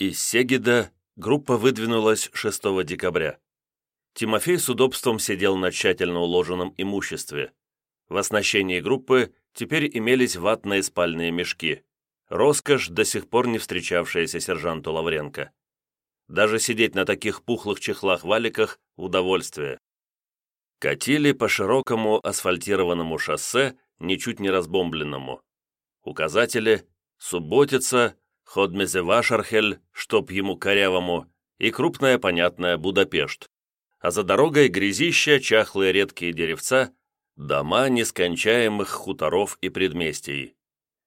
Из Сегида группа выдвинулась 6 декабря. Тимофей с удобством сидел на тщательно уложенном имуществе. В оснащении группы теперь имелись ватные спальные мешки. Роскошь, до сих пор не встречавшаяся сержанту Лавренко. Даже сидеть на таких пухлых чехлах-валиках – удовольствие. Катили по широкому асфальтированному шоссе, ничуть не разбомбленному. Указатели «Субботица», Ходмезевашархель, чтоб ему корявому, и крупная понятная Будапешт. А за дорогой грязища, чахлые редкие деревца, дома нескончаемых хуторов и предместий.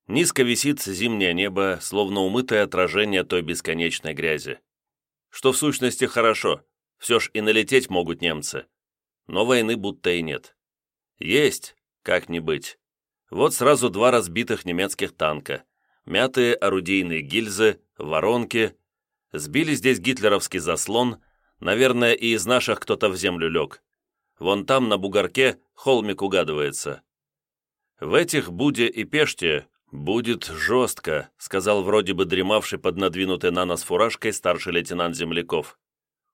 Низко висит зимнее небо, словно умытое отражение той бесконечной грязи. Что в сущности хорошо, все ж и налететь могут немцы. Но войны будто и нет. Есть, как не быть. Вот сразу два разбитых немецких танка, мятые орудийные гильзы, воронки. Сбили здесь гитлеровский заслон, наверное, и из наших кто-то в землю лег. Вон там, на бугорке, холмик угадывается. В этих Буде и Пеште будет жестко, сказал вроде бы дремавший под надвинутой на нос фуражкой старший лейтенант Земляков.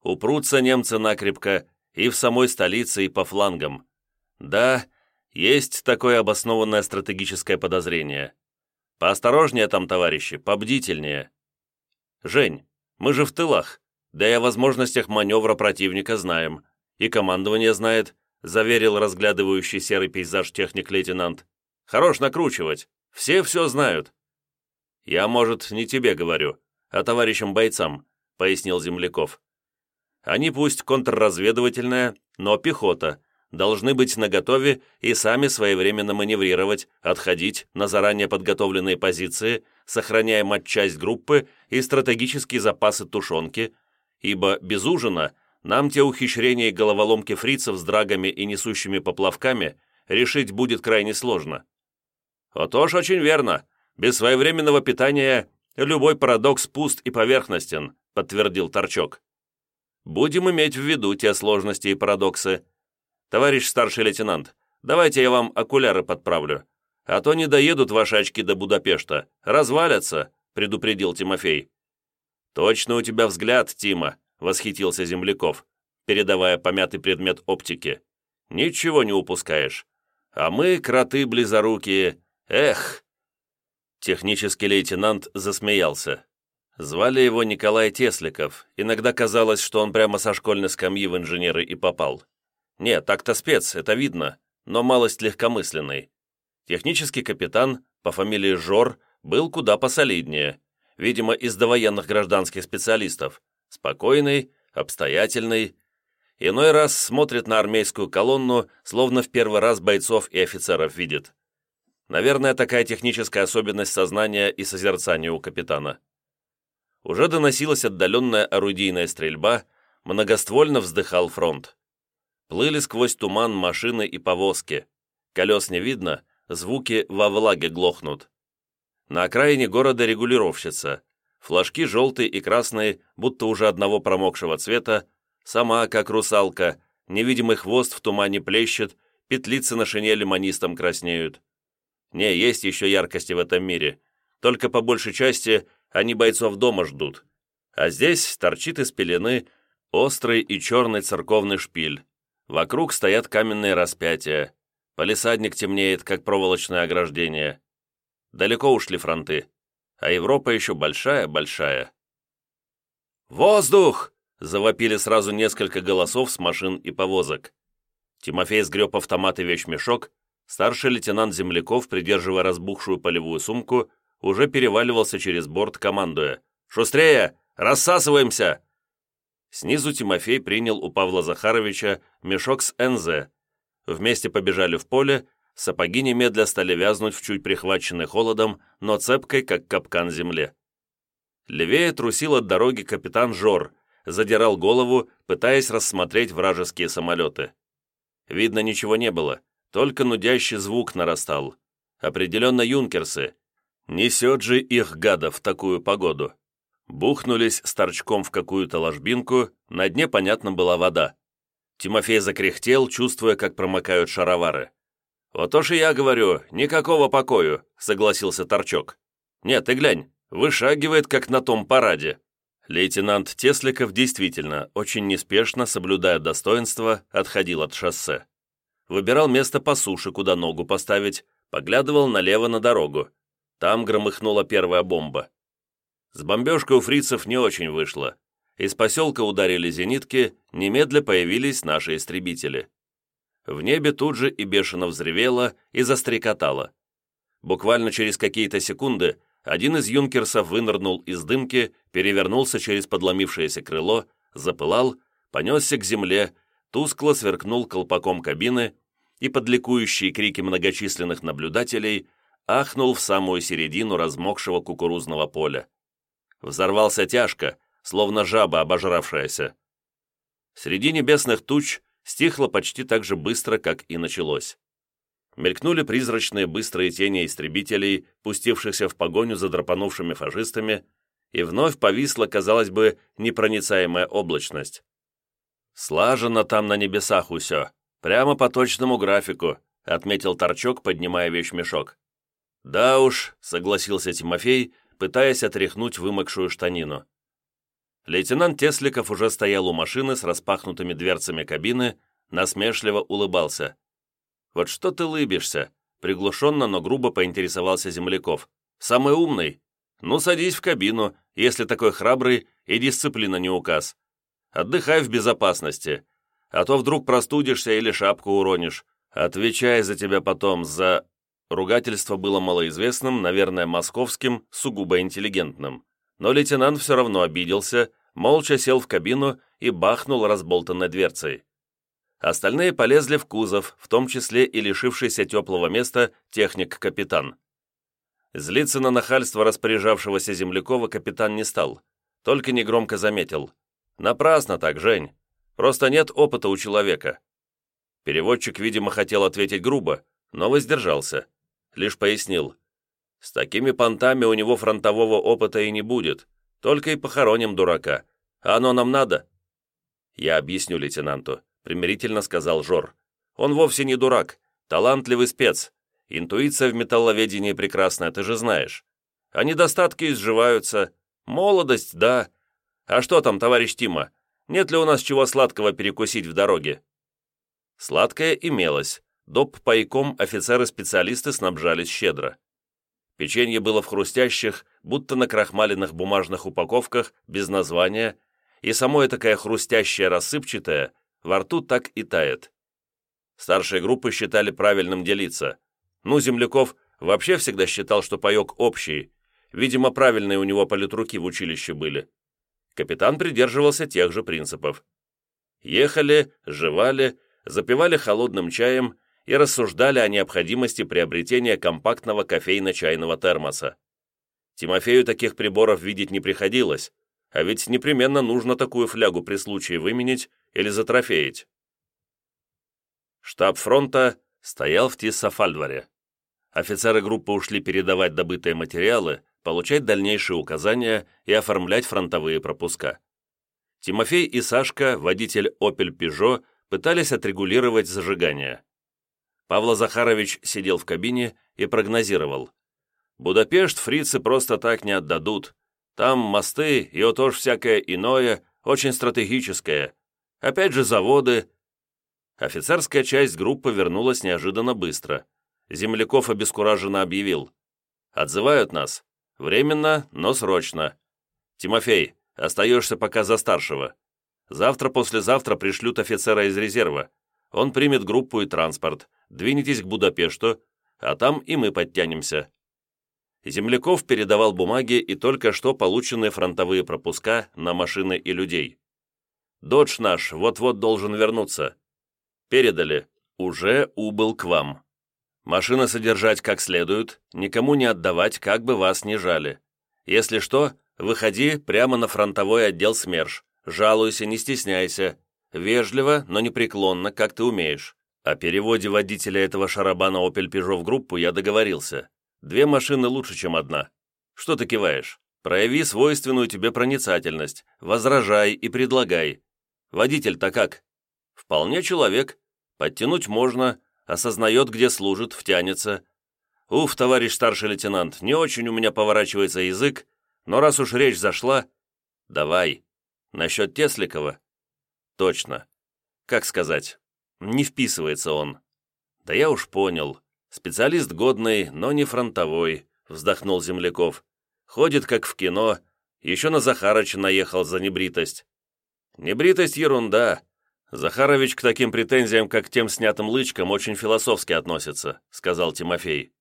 Упрутся немцы накрепко и в самой столице, и по флангам. Да, есть такое обоснованное стратегическое подозрение. Поосторожнее там, товарищи, побдительнее. Жень, мы же в тылах, да и о возможностях маневра противника знаем. И командование знает, заверил разглядывающий серый пейзаж техник-лейтенант. Хорош накручивать, все все знают. Я, может, не тебе говорю, а товарищам бойцам, пояснил Земляков. Они пусть контрразведывательная, но пехота, должны быть наготове и сами своевременно маневрировать, отходить на заранее подготовленные позиции, сохраняя матчасть группы и стратегические запасы тушенки, ибо без ужина нам те ухищрения и головоломки фрицев с драгами и несущими поплавками решить будет крайне сложно. Отож, очень верно. Без своевременного питания любой парадокс пуст и поверхностен, подтвердил Торчок. Будем иметь в виду те сложности и парадоксы, «Товарищ старший лейтенант, давайте я вам окуляры подправлю, а то не доедут ваши очки до Будапешта, развалятся», предупредил Тимофей. «Точно у тебя взгляд, Тима», восхитился Земляков, передавая помятый предмет оптики. «Ничего не упускаешь. А мы, кроты близорукие, эх!» Технический лейтенант засмеялся. Звали его Николай Тесликов. Иногда казалось, что он прямо со школьной скамьи в инженеры и попал. Нет, так-то спец, это видно, но малость легкомысленный. Технический капитан по фамилии Жор был куда посолиднее, видимо, из довоенных гражданских специалистов. Спокойный, обстоятельный. Иной раз смотрит на армейскую колонну, словно в первый раз бойцов и офицеров видит. Наверное, такая техническая особенность сознания и созерцания у капитана. Уже доносилась отдаленная орудийная стрельба, многоствольно вздыхал фронт. Плыли сквозь туман машины и повозки. Колес не видно, звуки во влаге глохнут. На окраине города регулировщица. Флажки желтые и красные, будто уже одного промокшего цвета, сама, как русалка, невидимый хвост в тумане плещет, петлицы на шинели манистом краснеют. Не, есть еще яркости в этом мире, только по большей части они бойцов дома ждут. А здесь торчит из пелены острый и черный церковный шпиль. Вокруг стоят каменные распятия. Полисадник темнеет, как проволочное ограждение. Далеко ушли фронты, а Европа еще большая-большая. «Воздух!» — завопили сразу несколько голосов с машин и повозок. Тимофей сгреб автомат и вещмешок, старший лейтенант Земляков, придерживая разбухшую полевую сумку, уже переваливался через борт, командуя. «Шустрее! Рассасываемся!» Снизу Тимофей принял у Павла Захаровича мешок с НЗ. Вместе побежали в поле, сапоги немедля стали вязнуть в чуть прихваченной холодом, но цепкой, как капкан земле. Левее трусил от дороги капитан Жор, задирал голову, пытаясь рассмотреть вражеские самолеты. Видно, ничего не было, только нудящий звук нарастал. Определенно юнкерсы. Несет же их гадов в такую погоду. Бухнулись с торчком в какую-то ложбинку, на дне, понятно, была вода. Тимофей закряхтел, чувствуя, как промокают шаровары. «Вот уж и я говорю, никакого покою», — согласился торчок. «Нет, ты глянь, вышагивает, как на том параде». Лейтенант Тесликов действительно, очень неспешно, соблюдая достоинство, отходил от шоссе. Выбирал место по суше, куда ногу поставить, поглядывал налево на дорогу. Там громыхнула первая бомба. С бомбежкой у фрицев не очень вышло. Из поселка ударили зенитки, немедля появились наши истребители. В небе тут же и бешено взревело и застрекотало. Буквально через какие-то секунды один из юнкерсов вынырнул из дымки, перевернулся через подломившееся крыло, запылал, понесся к земле, тускло сверкнул колпаком кабины и под ликующие крики многочисленных наблюдателей ахнул в самую середину размокшего кукурузного поля. Взорвался тяжко, словно жаба обожравшаяся. Среди небесных туч стихло почти так же быстро, как и началось. Мелькнули призрачные быстрые тени истребителей, пустившихся в погоню за драпанувшими фашистами, и вновь повисла, казалось бы, непроницаемая облачность. «Слажено там на небесах усё, прямо по точному графику», отметил Торчок, поднимая вещмешок. «Да уж», — согласился Тимофей, пытаясь отряхнуть вымокшую штанину. Лейтенант Тесликов уже стоял у машины с распахнутыми дверцами кабины, насмешливо улыбался. «Вот что ты лыбишься?» Приглушенно, но грубо поинтересовался Земляков. «Самый умный? Ну, садись в кабину, если такой храбрый и дисциплина не указ. Отдыхай в безопасности, а то вдруг простудишься или шапку уронишь. Отвечай за тебя потом, за...» Ругательство было малоизвестным, наверное, московским, сугубо интеллигентным. Но лейтенант все равно обиделся, молча сел в кабину и бахнул разболтанной дверцей. Остальные полезли в кузов, в том числе и лишившийся теплого места техник-капитан. Злиться на нахальство распоряжавшегося Землякова капитан не стал, только негромко заметил. «Напрасно так, Жень. Просто нет опыта у человека». Переводчик, видимо, хотел ответить грубо, но воздержался. Лишь пояснил. «С такими понтами у него фронтового опыта и не будет. Только и похороним дурака. А оно нам надо?» Я объясню лейтенанту примирительно сказал Жор. «Он вовсе не дурак, талантливый спец. Интуиция в металловедении прекрасная, ты же знаешь. А недостатки изживаются. Молодость, да. А что там, товарищ Тима? Нет ли у нас чего сладкого перекусить в дороге?» Сладкое имелось. Доп пайком офицеры-специалисты снабжались щедро. Печенье было в хрустящих, будто на крахмаленных бумажных упаковках, без названия, и само такая хрустящее рассыпчатое, во рту так и тает. Старшие группы считали правильным делиться. Ну, Земляков вообще всегда считал, что паек общий. Видимо, правильные у него политруки в училище были. Капитан придерживался тех же принципов. Ехали, жевали, запивали холодным чаем и рассуждали о необходимости приобретения компактного кофейно-чайного термоса. Тимофею таких приборов видеть не приходилось, а ведь непременно нужно такую флягу при случае выменить или затрофеить. Штаб фронта стоял в Тиссафальдваре. Офицеры группы ушли передавать добытые материалы, получать дальнейшие указания и оформлять фронтовые пропуска. Тимофей и Сашка, водитель «Опель Пежо», пытались отрегулировать зажигание. Павло Захарович сидел в кабине и прогнозировал. «Будапешт фрицы просто так не отдадут. Там мосты и отож всякое иное, очень стратегическое. Опять же заводы. Офицерская часть группы вернулась неожиданно быстро. Земляков обескураженно объявил. «Отзывают нас. Временно, но срочно. Тимофей, остаешься пока за старшего. Завтра-послезавтра пришлют офицера из резерва. Он примет группу и транспорт. Двинетесь к Будапешту, а там и мы подтянемся. Земляков передавал бумаги и только что полученные фронтовые пропуска на машины и людей. «Додж наш вот-вот должен вернуться». «Передали. Уже убыл к вам. Машина содержать как следует, никому не отдавать, как бы вас ни жали. Если что, выходи прямо на фронтовой отдел СМЕРШ. Жалуйся, не стесняйся. Вежливо, но непреклонно, как ты умеешь. О переводе водителя этого шарабана Opel Peugeot в группу я договорился. Две машины лучше, чем одна. Что ты киваешь? Прояви свойственную тебе проницательность, возражай и предлагай. Водитель-то как? Вполне человек. Подтянуть можно, осознает, где служит, втянется. Уф, товарищ старший лейтенант, не очень у меня поворачивается язык, но раз уж речь зашла... Давай. Насчет Тесликова? Точно. Как сказать? Не вписывается он. Да я уж понял. Специалист годный, но не фронтовой, вздохнул Земляков. Ходит как в кино, еще на Захарыча наехал за небритость. Небритость — ерунда. Захарович к таким претензиям, как тем снятым лычкам, очень философски относится, сказал Тимофей.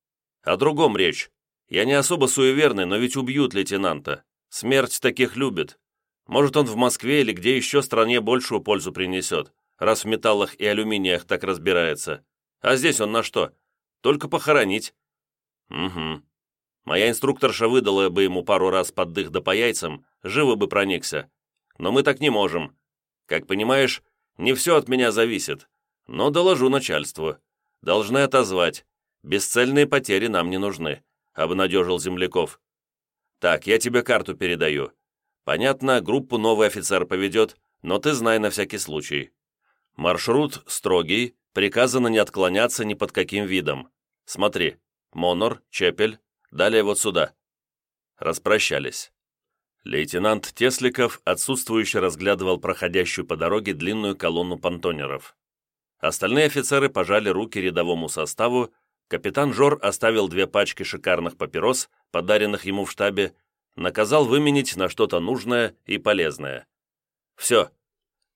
О другом речь. Я не особо суеверный, но ведь убьют лейтенанта. Смерть таких любит. Может, он в Москве или где еще стране большую пользу принесет, раз в металлах и алюминиях так разбирается. А здесь он на что? Только похоронить. Угу. Моя инструкторша выдала бы ему пару раз под дых да по яйцам, живо бы проникся. Но мы так не можем. Как понимаешь, не все от меня зависит. Но доложу начальству. Должны отозвать. Бесцельные потери нам не нужны обнадежил земляков. «Так, я тебе карту передаю. Понятно, группу новый офицер поведет, но ты знай на всякий случай. Маршрут строгий, приказано не отклоняться ни под каким видом. Смотри, Монор, Чепель, далее вот сюда». Распрощались. Лейтенант Тесликов отсутствующе разглядывал проходящую по дороге длинную колонну понтонеров. Остальные офицеры пожали руки рядовому составу Капитан Жор оставил две пачки шикарных папирос, подаренных ему в штабе, наказал выменить на что-то нужное и полезное. «Все.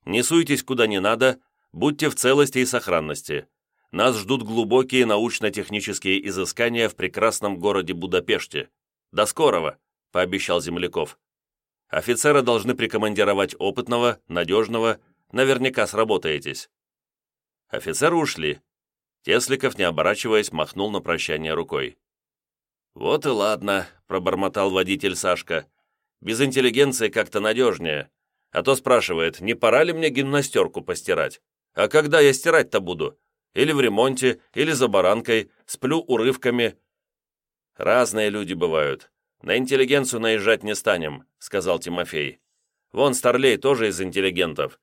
Не суйтесь куда не надо, будьте в целости и сохранности. Нас ждут глубокие научно-технические изыскания в прекрасном городе Будапеште. До скорого!» – пообещал Земляков. «Офицеры должны прикомандировать опытного, надежного, наверняка сработаетесь». Офицеры ушли, Тесликов, не оборачиваясь, махнул на прощание рукой. «Вот и ладно», — пробормотал водитель Сашка. «Без интеллигенции как-то надежнее. А то спрашивает, не пора ли мне гимнастерку постирать? А когда я стирать-то буду? Или в ремонте, или за баранкой, сплю урывками». «Разные люди бывают. На интеллигенцию наезжать не станем», — сказал Тимофей. «Вон Старлей тоже из интеллигентов.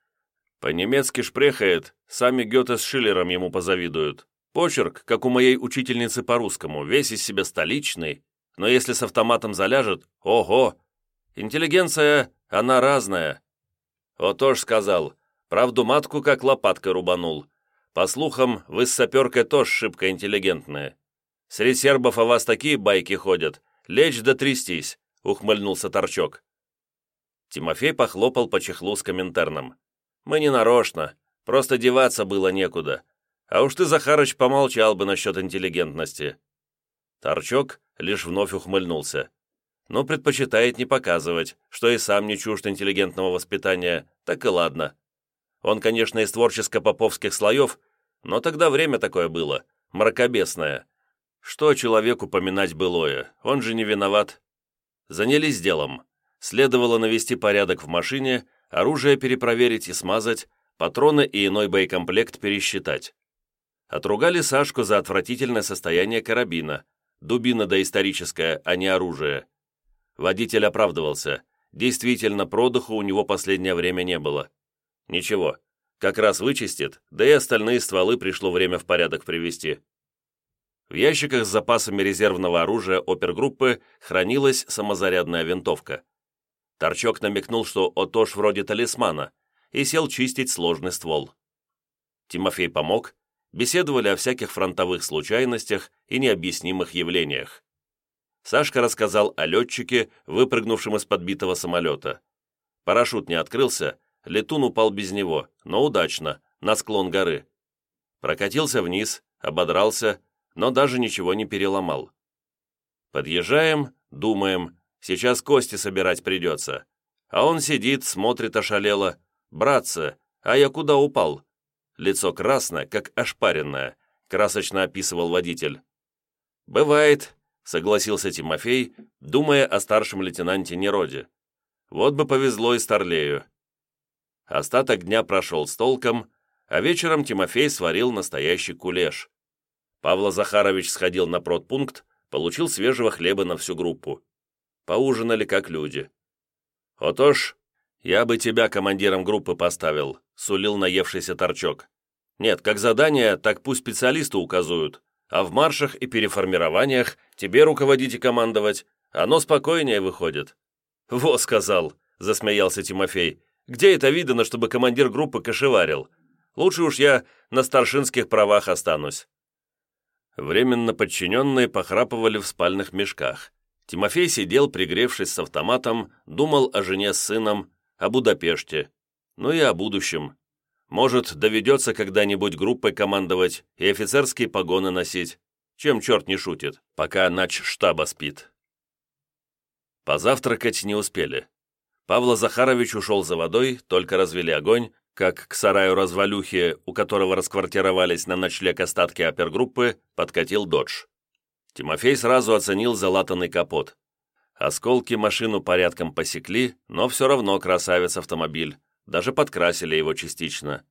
По-немецки шпрехает, сами Гёте с Шиллером ему позавидуют. Почерк, как у моей учительницы по-русскому, весь из себя столичный, но если с автоматом заляжет, ого! Интеллигенция, она разная. Отож сказал, правду матку как лопаткой рубанул. По слухам, вы с саперкой тоже шибко интеллигентные. Среди сербов о вас такие байки ходят, лечь да трястись, ухмыльнулся Торчок. Тимофей похлопал по чехлу с комментарным. Мы не нарочно, просто деваться было некуда. А уж ты, Захарыч, помолчал бы насчет интеллигентности». Торчок лишь вновь ухмыльнулся. Но предпочитает не показывать, что и сам не чужд интеллигентного воспитания, так и ладно. Он, конечно, из творческо-поповских слоев, но тогда время такое было, мракобесное. Что человеку поминать былое, он же не виноват. Занялись делом. Следовало навести порядок в машине, оружие перепроверить и смазать, патроны и иной боекомплект пересчитать. Отругали Сашку за отвратительное состояние карабина, дубина доисторическая, а не оружие. Водитель оправдывался. Действительно, продыху у него последнее время не было. Ничего, как раз вычистит, да и остальные стволы пришло время в порядок привести. В ящиках с запасами резервного оружия опергруппы хранилась самозарядная винтовка. Торчок намекнул, что Отош вроде талисмана, и сел чистить сложный ствол. Тимофей помог, беседовали о всяких фронтовых случайностях и необъяснимых явлениях. Сашка рассказал о летчике, выпрыгнувшем из подбитого самолета. Парашют не открылся, летун упал без него, но удачно, на склон горы. Прокатился вниз, ободрался, но даже ничего не переломал. Подъезжаем, думаем, Сейчас кости собирать придется. А он сидит, смотрит ошалело. «Братцы, а я куда упал?» Лицо красное, как ошпаренное, красочно описывал водитель. «Бывает», — согласился Тимофей, думая о старшем лейтенанте Нероде. «Вот бы повезло и Старлею». Остаток дня прошел с толком, а вечером Тимофей сварил настоящий кулеш. Павла Захарович сходил на продпункт, получил свежего хлеба на всю группу поужинали как люди. «Отож, я бы тебя командиром группы поставил», — сулил наевшийся торчок. «Нет, как задание, так пусть специалисты указуют, а в маршах и переформированиях тебе руководить и командовать, оно спокойнее выходит». «Во», — сказал, — засмеялся Тимофей. «Где это видано, чтобы командир группы кошеварил? Лучше уж я на старшинских правах останусь». Временно подчиненные похрапывали в спальных мешках. Тимофей сидел, пригревшись с автоматом, думал о жене с сыном, о Будапеште, ну и о будущем. Может, доведется когда-нибудь группой командовать и офицерские погоны носить, чем черт не шутит, пока нач штаба спит. Позавтракать не успели. Павла Захарович ушел за водой, только развели огонь, как к сараю развалюхи, у которого расквартировались на ночлег остатки опергруппы, подкатил додж. Тимофей сразу оценил залатанный капот. Осколки машину порядком посекли, но все равно красавец автомобиль, даже подкрасили его частично.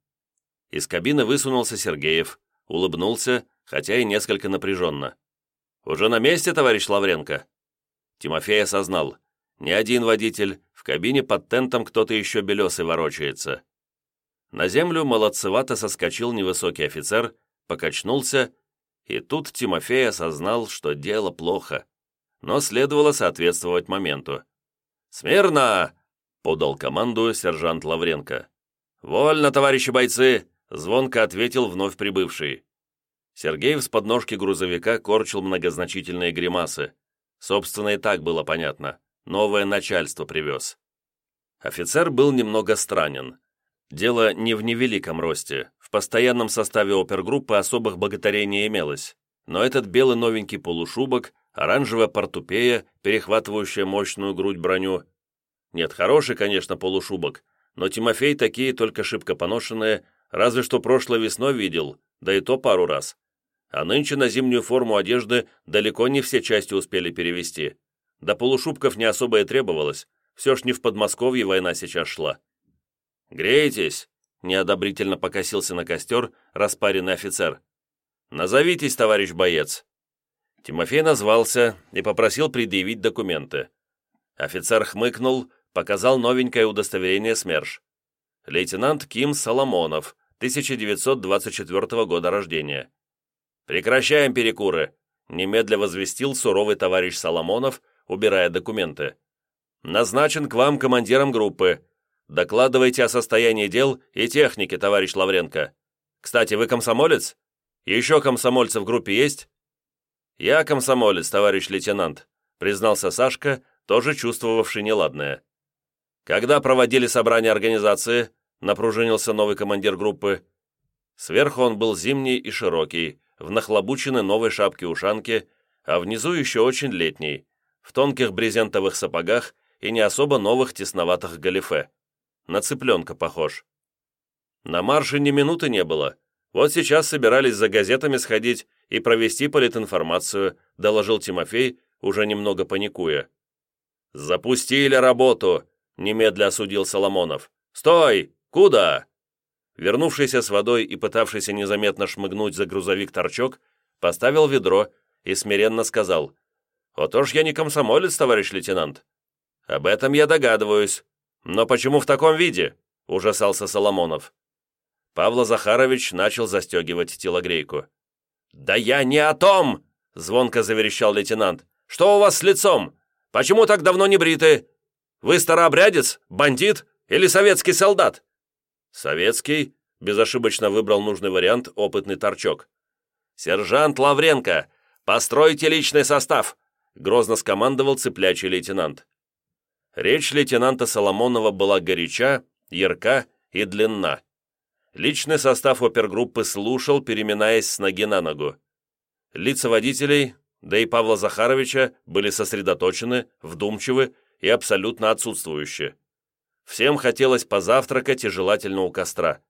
Из кабины высунулся Сергеев, улыбнулся, хотя и несколько напряженно. «Уже на месте, товарищ Лавренко?» Тимофей осознал, не один водитель, в кабине под тентом кто-то еще белесый ворочается. На землю молодцевато соскочил невысокий офицер, покачнулся, и тут Тимофей осознал, что дело плохо, но следовало соответствовать моменту. «Смирно!» — подал команду сержант Лавренко. «Вольно, товарищи бойцы!» — звонко ответил вновь прибывший. Сергей с подножки грузовика корчил многозначительные гримасы. Собственно, и так было понятно. Новое начальство привез. Офицер был немного странен. Дело не в невеликом росте. В постоянном составе опергруппы особых богатырей не имелось. Но этот белый новенький полушубок, оранжевая портупея, перехватывающая мощную грудь броню. Нет, хороший, конечно, полушубок, но Тимофей такие только шибко поношенные, разве что прошлой весной видел, да и то пару раз а нынче на зимнюю форму одежды далеко не все части успели перевести. До полушубков не особо и требовалось, все ж не в Подмосковье война сейчас шла. «Греетесь?» — неодобрительно покосился на костер распаренный офицер. «Назовитесь, товарищ боец». Тимофей назвался и попросил предъявить документы. Офицер хмыкнул, показал новенькое удостоверение СМЕРШ. Лейтенант Ким Соломонов, 1924 года рождения. «Прекращаем перекуры!» — немедля возвестил суровый товарищ Соломонов, убирая документы. «Назначен к вам командиром группы. Докладывайте о состоянии дел и технике, товарищ Лавренко. Кстати, вы комсомолец? Еще комсомольцы в группе есть?» «Я комсомолец, товарищ лейтенант», — признался Сашка, тоже чувствовавший неладное. «Когда проводили собрание организации?» — напружинился новый командир группы. Сверху он был зимний и широкий, в нахлобученной новой шапке-ушанке, а внизу еще очень летний, в тонких брезентовых сапогах и не особо новых тесноватых галифе. На цыпленка похож. На марше ни минуты не было. Вот сейчас собирались за газетами сходить и провести политинформацию, доложил Тимофей, уже немного паникуя. «Запустили работу!» — немедля осудил Соломонов. «Стой! Куда?» Вернувшийся с водой и пытавшийся незаметно шмыгнуть за грузовик торчок, поставил ведро и смиренно сказал, «Вот уж я не комсомолец, товарищ лейтенант». «Об этом я догадываюсь. Но почему в таком виде?» – ужасался Соломонов. Павла Захарович начал застегивать телогрейку. «Да я не о том!» – звонко заверещал лейтенант. «Что у вас с лицом? Почему так давно не бриты? Вы старообрядец, бандит или советский солдат?» «Советский?» – безошибочно выбрал нужный вариант опытный торчок. «Сержант Лавренко, постройте личный состав!» – грозно скомандовал цыплячий лейтенант. Речь лейтенанта Соломонова была горяча, ярка и длинна. Личный состав опергруппы слушал, переминаясь с ноги на ногу. Лица водителей, да и Павла Захаровича, были сосредоточены, вдумчивы и абсолютно отсутствующие. Всем хотелось позавтракать и желательно у костра.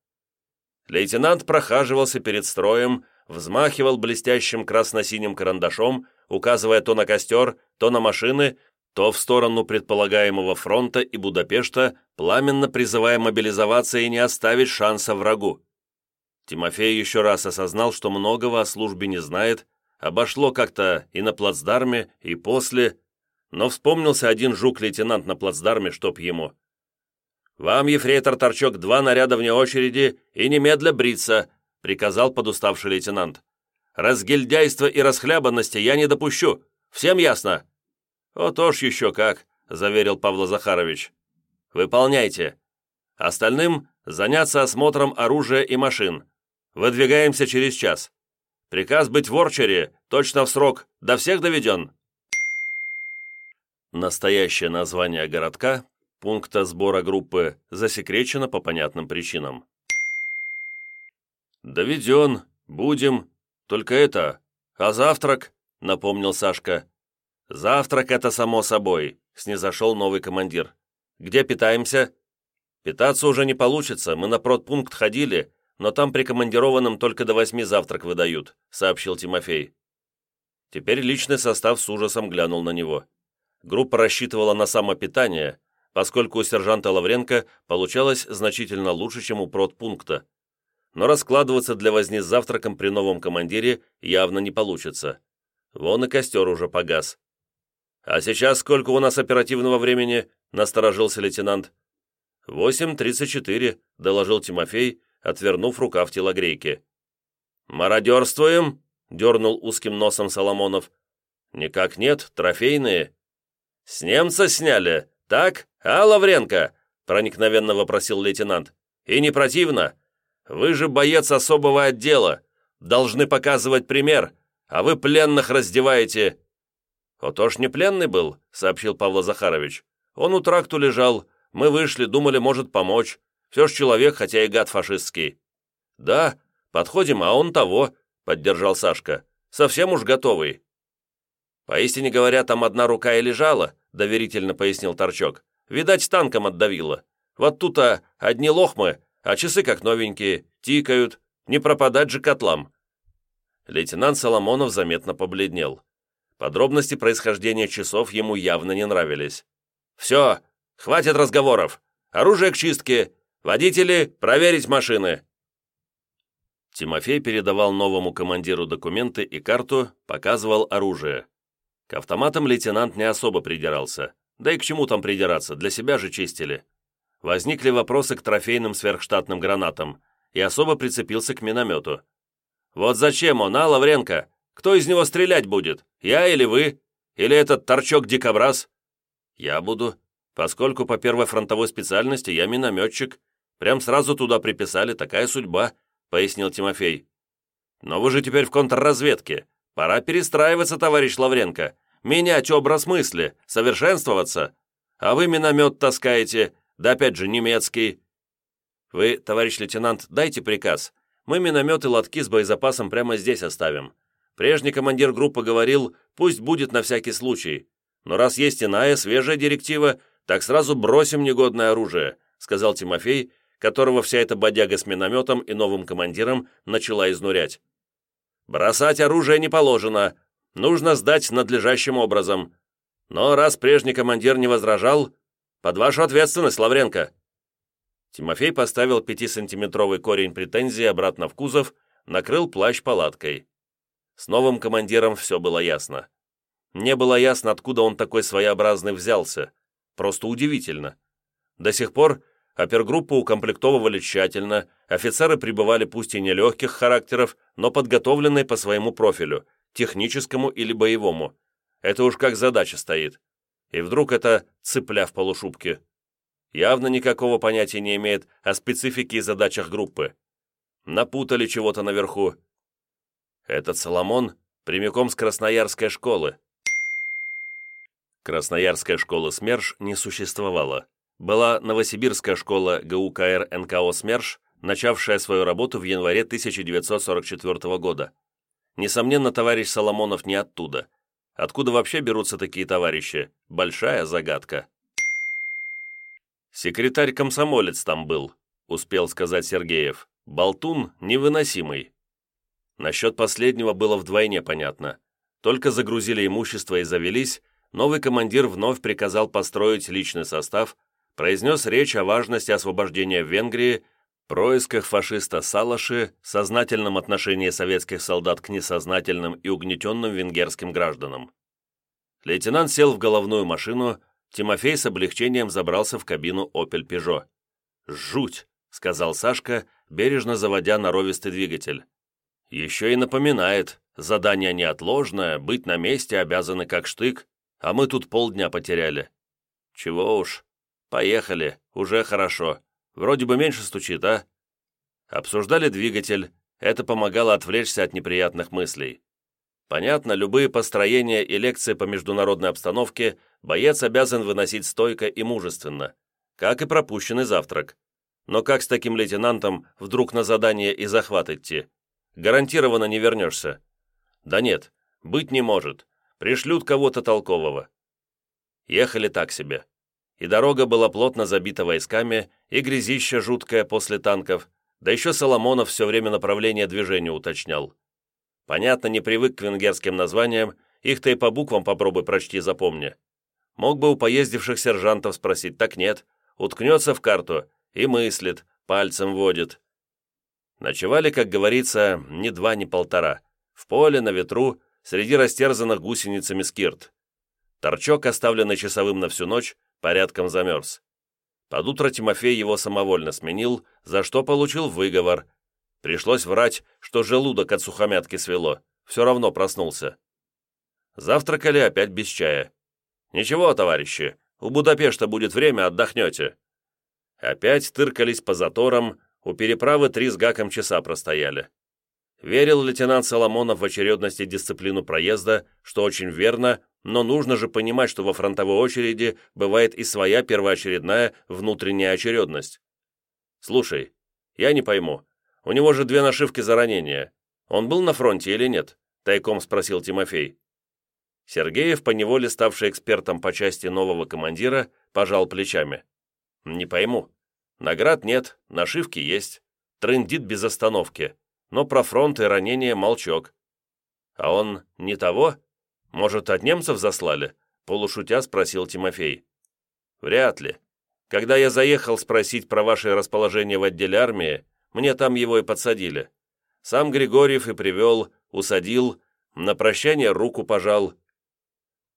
Лейтенант прохаживался перед строем, взмахивал блестящим красно-синим карандашом, указывая то на костер, то на машины, то в сторону предполагаемого фронта и Будапешта, пламенно призывая мобилизоваться и не оставить шанса врагу. Тимофей еще раз осознал, что многого о службе не знает, обошло как-то и на плацдарме, и после, но вспомнился один жук-лейтенант на плацдарме, чтоб ему – «Вам, ефрейтор Торчок, два наряда вне очереди и немедля бриться», приказал подуставший лейтенант. «Разгильдяйства и расхлябанности я не допущу. Всем ясно?» «О, то ж еще как», — заверил Павло Захарович. Выполняйте. Остальным заняться осмотром оружия и машин. Выдвигаемся через час. Приказ быть в Орчере, точно в срок, до всех доведен». Настоящее название городка, пункта сбора группы, засекречено по понятным причинам. «Доведен, будем, только это, а завтрак?» — напомнил Сашка. «Завтрак — это само собой», — снизошел новый командир. «Где питаемся?» «Питаться уже не получится, мы на продпункт ходили, но там прикомандированным только до восьми завтрак выдают», — сообщил Тимофей. Теперь личный состав с ужасом глянул на него. Группа рассчитывала на самопитание, поскольку у сержанта Лавренко получалось значительно лучше, чем у продпункта. Но раскладываться для возни с завтраком при новом командире явно не получится. Вон и костер уже погас. «А сейчас сколько у нас оперативного времени?» — насторожился лейтенант. «Восемь тридцать четыре», — доложил Тимофей, отвернув рукав телогрейки. «Мародерствуем?» — дернул узким носом Соломонов. «Никак нет, трофейные». «С немца сняли, так, а, Лавренко?» — проникновенно вопросил лейтенант. «И не противно? Вы же боец особого отдела, должны показывать пример, а вы пленных раздеваете». «Отож не пленный был», — сообщил Павел Захарович. «Он у тракту лежал, мы вышли, думали, может помочь. Все ж человек, хотя и гад фашистский». «Да, подходим, а он того», — поддержал Сашка. «Совсем уж готовый». «Поистине говоря, там одна рука и лежала», — доверительно пояснил Торчок. «Видать, танком отдавило. Вот тут-то одни лохмы, а часы как новенькие, тикают. Не пропадать же котлам». Лейтенант Соломонов заметно побледнел. Подробности происхождения часов ему явно не нравились. «Все, хватит разговоров. Оружие к чистке. Водители, проверить машины». Тимофей передавал новому командиру документы и карту, показывал оружие. К автоматам лейтенант не особо придирался. Да и к чему там придираться, для себя же чистили. Возникли вопросы к трофейным сверхштатным гранатам, и особо прицепился к миномету. «Вот зачем он, а, Лавренко? Кто из него стрелять будет? Я или вы? Или этот торчок-дикобраз?» «Я буду, поскольку по первой фронтовой специальности я минометчик. Прям сразу туда приписали, такая судьба», — пояснил Тимофей. «Но вы же теперь в контрразведке. Пора перестраиваться, товарищ Лавренко, менять образ мысли, совершенствоваться. А вы миномет таскаете, да опять же немецкий. Вы, товарищ лейтенант, дайте приказ. Мы миномет и лотки с боезапасом прямо здесь оставим. Прежний командир группы говорил, пусть будет на всякий случай. Но раз есть иная, свежая директива, так сразу бросим негодное оружие», сказал Тимофей, которого вся эта бодяга с минометом и новым командиром начала изнурять. Бросать оружие не положено, нужно сдать надлежащим образом. Но раз прежний командир не возражал, под вашу ответственность, Лавренко!» Тимофей поставил пятисантиметровый корень претензии обратно в кузов, накрыл плащ палаткой. С новым командиром все было ясно. Не было ясно, откуда он такой своеобразный взялся. Просто удивительно. До сих пор Опергруппу укомплектовывали тщательно, офицеры пребывали пусть и нелегких характеров, но подготовленные по своему профилю, техническому или боевому. Это уж как задача стоит. И вдруг это цыпля в полушубке. Явно никакого понятия не имеет о специфике и задачах группы. Напутали чего-то наверху. Этот Соломон прямиком с Красноярской школы. Красноярская школа СМЕРШ не существовала была Новосибирская школа ГУКР НКО СМЕРШ, начавшая свою работу в январе 1944 года. Несомненно, товарищ Соломонов не оттуда. Откуда вообще берутся такие товарищи? Большая загадка. «Секретарь-комсомолец там был», — успел сказать Сергеев. «Болтун невыносимый». Насчет последнего было вдвойне понятно. Только загрузили имущество и завелись, новый командир вновь приказал построить личный состав, произнес речь о важности освобождения Венгрии, происках фашиста Салаши, сознательном отношении советских солдат к несознательным и угнетенным венгерским гражданам. Лейтенант сел в головную машину, Тимофей с облегчением забрался в кабину «Опель Пежо». «Жуть!» — сказал Сашка, бережно заводя норовистый двигатель. «Еще и напоминает, задание неотложное, быть на месте обязаны как штык, а мы тут полдня потеряли». «Чего уж, Поехали, уже хорошо. Вроде бы меньше стучит, а?» Обсуждали двигатель, это помогало отвлечься от неприятных мыслей. Понятно, любые построения и лекции по международной обстановке боец обязан выносить стойко и мужественно, как и пропущенный завтрак. Но как с таким лейтенантом вдруг на задание и захват идти? Гарантированно не вернешься. Да нет, быть не может. Пришлют кого-то толкового. Ехали так себе. И дорога была плотно забита войсками, и грязища жуткая после танков, да еще Соломонов все время направление движения уточнял. Понятно, не привык к венгерским названиям, их-то и по буквам попробуй прочти запомни. Мог бы у поездивших сержантов спросить, так нет, уткнется в карту и мыслит, пальцем водит. Ночевали, как говорится, ни два, ни полтора. В поле, на ветру, среди растерзанных гусеницами скирт. Торчок, оставленный часовым на всю ночь, порядком замерз. Под утро Тимофей его самовольно сменил, за что получил выговор. Пришлось врать, что желудок от сухомятки свело. Все равно проснулся. Завтракали опять без чая. «Ничего, товарищи, у Будапешта будет время, отдохнете». Опять тыркались по заторам, у переправы три с гаком часа простояли. Верил лейтенант Соломонов в очередность и дисциплину проезда, что очень верно, но нужно же понимать, что во фронтовой очереди бывает и своя первоочередная внутренняя очередность. «Слушай, я не пойму, у него же две нашивки за ранение. Он был на фронте или нет?» — тайком спросил Тимофей. Сергеев, поневоле ставший экспертом по части нового командира, пожал плечами. «Не пойму. Наград нет, нашивки есть. Трындит без остановки. Но про фронт и ранение молчок. А он не того?» «Может, от немцев заслали?» — полушутя спросил Тимофей. «Вряд ли. Когда я заехал спросить про ваше расположение в отделе армии, мне там его и подсадили. Сам Григорьев и привел, усадил, на прощание руку пожал».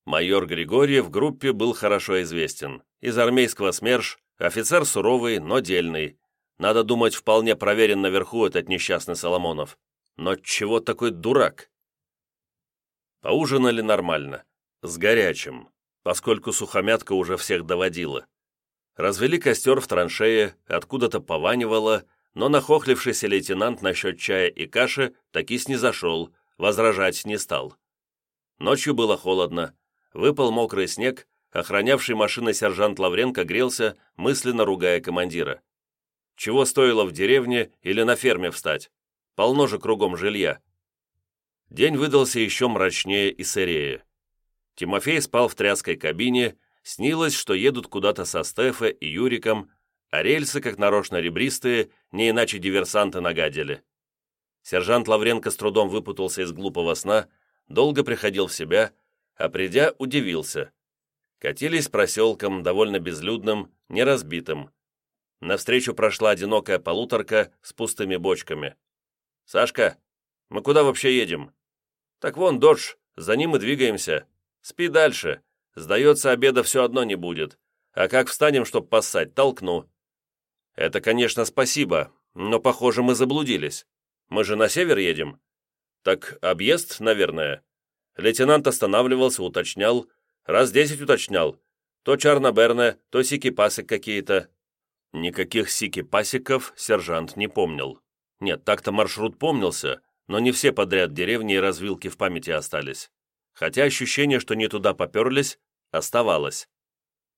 Майор Григорьев в группе был хорошо известен. Из армейского СМЕРШ, офицер суровый, но дельный. Надо думать, вполне проверен наверху этот несчастный Соломонов. Но чего такой дурак? Поужинали нормально, с горячим, поскольку сухомятка уже всех доводила. Развели костер в траншее, откуда-то пованивало, но нахохлившийся лейтенант насчет чая и каши таки снизошел, возражать не стал. Ночью было холодно, выпал мокрый снег, охранявший машины сержант Лавренко грелся, мысленно ругая командира. Чего стоило в деревне или на ферме встать? Полно же кругом жилья. День выдался еще мрачнее и сырее. Тимофей спал в тряской кабине, снилось, что едут куда-то со Стефа и Юриком, а рельсы, как нарочно ребристые, не иначе диверсанты нагадили. Сержант Лавренко с трудом выпутался из глупого сна, долго приходил в себя, а придя, удивился. Катились проселком, довольно безлюдным, неразбитым. Навстречу прошла одинокая полуторка с пустыми бочками. «Сашка, мы куда вообще едем?» «Так вон, Додж, за ним и двигаемся. Спи дальше. Сдается, обеда все одно не будет. А как встанем, чтоб поссать, толкну». «Это, конечно, спасибо, но, похоже, мы заблудились. Мы же на север едем». «Так объезд, наверное». Лейтенант останавливался, уточнял. Раз десять уточнял. То Чарнаберне, то сики-пасик какие-то. Никаких сики-пасиков сержант не помнил. Нет, так-то маршрут помнился, но не все подряд деревни и развилки в памяти остались. Хотя ощущение, что не туда поперлись, оставалось.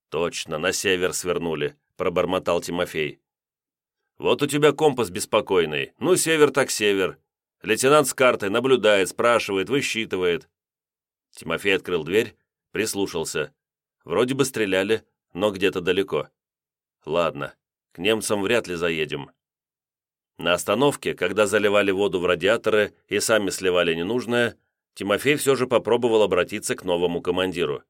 «Точно, на север свернули», — пробормотал Тимофей. «Вот у тебя компас беспокойный. Ну, север так север. Лейтенант с картой наблюдает, спрашивает, высчитывает». Тимофей открыл дверь, прислушался. Вроде бы стреляли, но где-то далеко. «Ладно, к немцам вряд ли заедем. На остановке, когда заливали воду в радиаторы и сами сливали ненужное, Тимофей все же попробовал обратиться к новому командиру.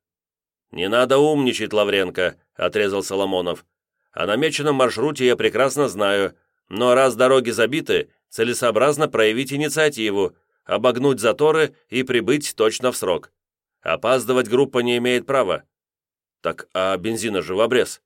«Не надо умничать, Лавренко», — отрезал Соломонов. «О намеченном маршруте я прекрасно знаю, но раз дороги забиты, целесообразно проявить инициативу, обогнуть заторы и прибыть точно в срок. Опаздывать группа не имеет права». «Так а бензина же в обрез».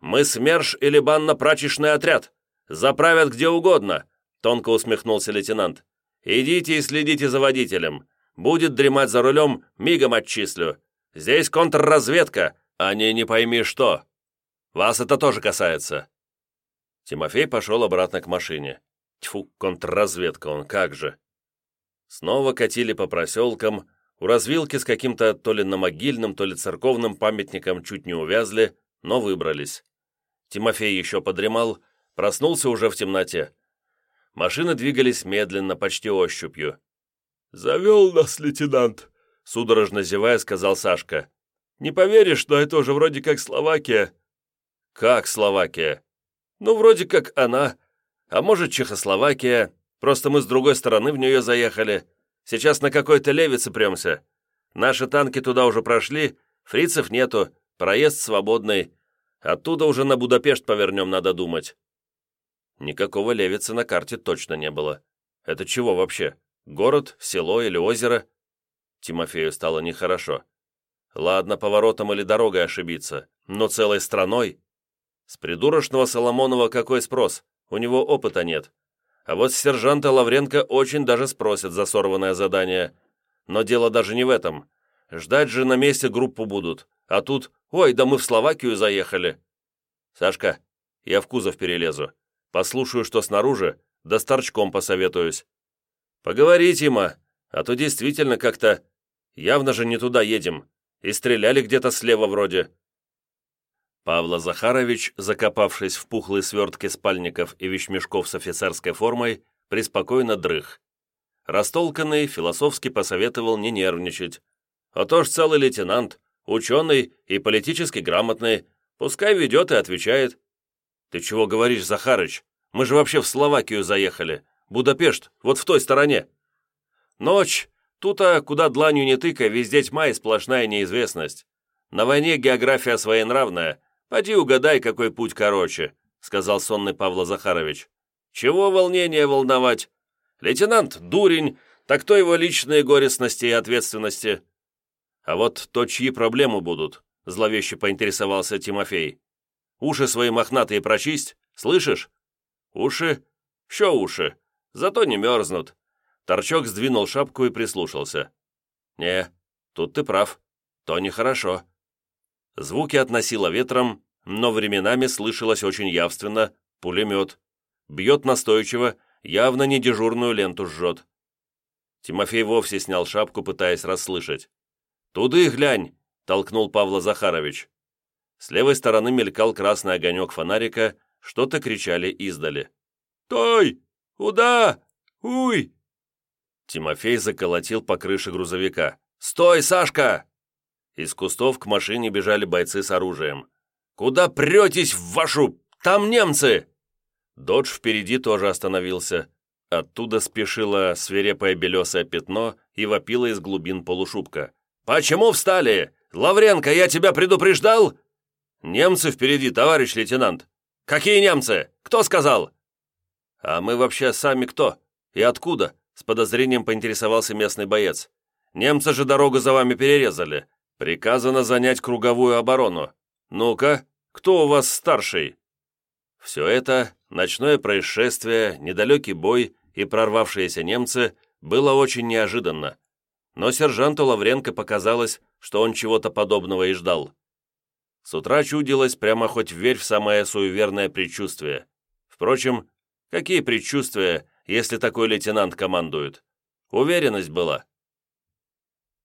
«Мы СМЕРШ или банно-прачечный отряд», «Заправят где угодно», — тонко усмехнулся лейтенант. «Идите и следите за водителем. Будет дремать за рулем, мигом отчислю. Здесь контрразведка, а не не пойми что». Вас это тоже касается!» Тимофей пошел обратно к машине. Тьфу, контрразведка он, как же! Снова катили по проселкам, у развилки с каким-то то ли намогильным, то ли церковным памятником чуть не увязли, но выбрались. Тимофей еще подремал, проснулся уже в темноте. Машины двигались медленно, почти ощупью. «Завел нас лейтенант», — судорожно зевая, сказал Сашка. «Не поверишь, но это уже вроде как Словакия». «Как Словакия?» «Ну, вроде как она. А может, Чехословакия. Просто мы с другой стороны в нее заехали. Сейчас на какой-то левице премся. Наши танки туда уже прошли, фрицев нету, проезд свободный. Оттуда уже на Будапешт повернем, надо думать». Никакого левицы на карте точно не было. Это чего вообще? Город, село или озеро? Тимофею стало нехорошо. Ладно, поворотом или дорогой ошибиться, но целой страной? С придурочного Соломонова какой спрос? У него опыта нет. А вот с сержанта Лавренко очень даже спросят за сорванное задание. Но дело даже не в этом. Ждать же на месте группу будут. А тут, ой, да мы в Словакию заехали. Сашка, я в кузов перелезу. Послушаю, что снаружи, да с торчком посоветуюсь. Поговори, Тима, а то действительно как-то... Явно же не туда едем. И стреляли где-то слева вроде». Павла Захарович, закопавшись в пухлые свертки спальников и вещмешков с офицерской формой, преспокойно дрых. Растолканный философски посоветовал не нервничать. А то ж целый лейтенант, ученый и политически грамотный, пускай ведет и отвечает. «Ты чего говоришь, Захарыч? Мы же вообще в Словакию заехали. Будапешт, вот в той стороне». «Ночь. Тут-то, куда дланью не тыкай, везде тьма и сплошная неизвестность. На войне география своенравная. Поди угадай, какой путь короче», — сказал сонный Павла Захарович. «Чего волнение волновать? Лейтенант дурень, так то его личные горестности и ответственности». «А вот то, чьи проблемы будут», — зловеще поинтересовался Тимофей. Уши свои мохнатые прочисть, слышишь? Уши? Що уши? Зато не мерзнут. Торчок сдвинул шапку и прислушался. Не, тут ты прав. То нехорошо. Звуки относило ветром, но временами слышалось очень явственно пулемет. Бьет настойчиво, явно не дежурную ленту жжет. Тимофей вовсе снял шапку, пытаясь расслышать. «Туды глянь!» — толкнул Павла Захарович. С левой стороны мелькал красный огонек фонарика, что-то кричали издали. «Той! Уда! Уй!» Тимофей заколотил по крыше грузовика. «Стой, Сашка!» Из кустов к машине бежали бойцы с оружием. «Куда претесь в вашу... Там немцы!» Додж впереди тоже остановился. Оттуда спешило свирепое белесое пятно и вопило из глубин полушубка. «Почему встали? Лавренко, я тебя предупреждал?» «Немцы впереди, товарищ лейтенант!» «Какие немцы? Кто сказал?» «А мы вообще сами кто? И откуда?» С подозрением поинтересовался местный боец. «Немцы же дорогу за вами перерезали. Приказано занять круговую оборону. Ну-ка, кто у вас старший?» Все это, ночное происшествие, недалекий бой и прорвавшиеся немцы было очень неожиданно. Но сержанту Лавренко показалось, что он чего-то подобного и ждал. С утра чудилось прямо хоть верь в самое суеверное предчувствие. Впрочем, какие предчувствия, если такой лейтенант командует? Уверенность была.